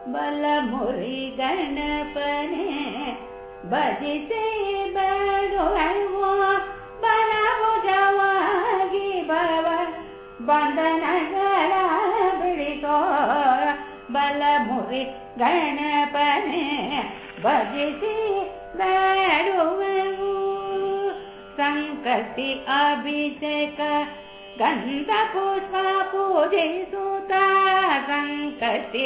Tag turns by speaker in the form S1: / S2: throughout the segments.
S1: ಬಲಮುರಿ ಗಣಪನೆ ಭಜಿಸಿ ಬೇಡುವೆವು ಬಲಭುಜವಾಗಿ ಭವ ಬಂಧನಗಳ ಬಿಡಿಸೋ ಬಲಮುರಿ ಗಣಪನೆ ಭಜಿಸಿ ಬೇಡುವೆವು ಸಂಕಟಿ ಅಭಿಷೇಕ ಗಂಧ ಪುಷ್ಪ ಪೂಜಿಸುತ್ತ ಸಂಕಟಿ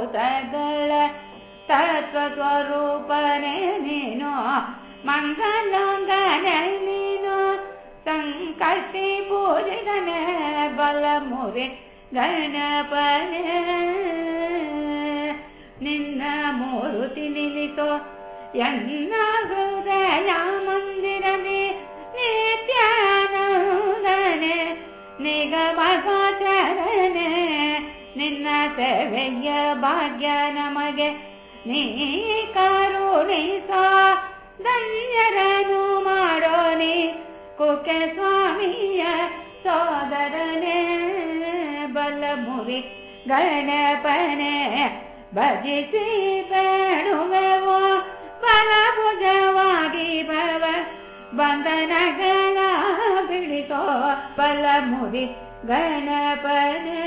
S1: ಪಂಚಭೂತಗಳ ತತ್ವ ಸ್ವರೂಪನೆ ನೀನು ಮಂಗಲಂಗನೆ ನೀನು ಸಂಕಷ್ಟಿ ಪೂಜಿಗನೆ ಬಲಮುರಿ ಗಣಪನೆ ನಿನ್ನ ಮೂರುತಿ ನಿಲ್ಲಿಸೋ ಎನ್ನ ಹೃದಯ ಮಂದಿರನೆ ನಿತ್ಯಾನಂದನೆ ನಿಗಮಗಾಚರಣೆ ನಿನ್ನ ಸೇವೆಯ ಭಾಗ್ಯ ನಮಗೆ. ನೀ ಕರುಣಿಸ ಧನ್ಯರನು ಮಾಡೋ ನೀ. ಕುಕೆ ಸ್ವಾಮಿಯ ಸೋದರನೆ ಬಲಮುರಿ ಗಣಪನೆ. ಭಜಿಸಿ ಬೇಡುವೆವೋ ಬಲಭುಜವಾಗಿ ಭವ. ಬಂಧನಗಳ ಬಿಡಿಸೋ ಬಲಮುರಿ ಗಣಪನೆ.